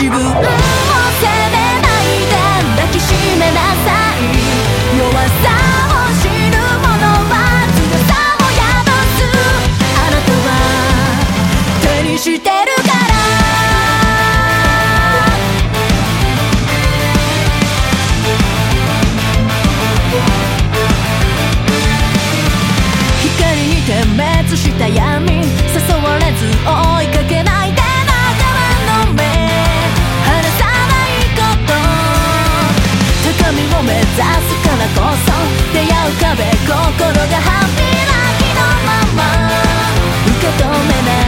自分目指すからこそ出会う壁心が半開きのまま受け止めない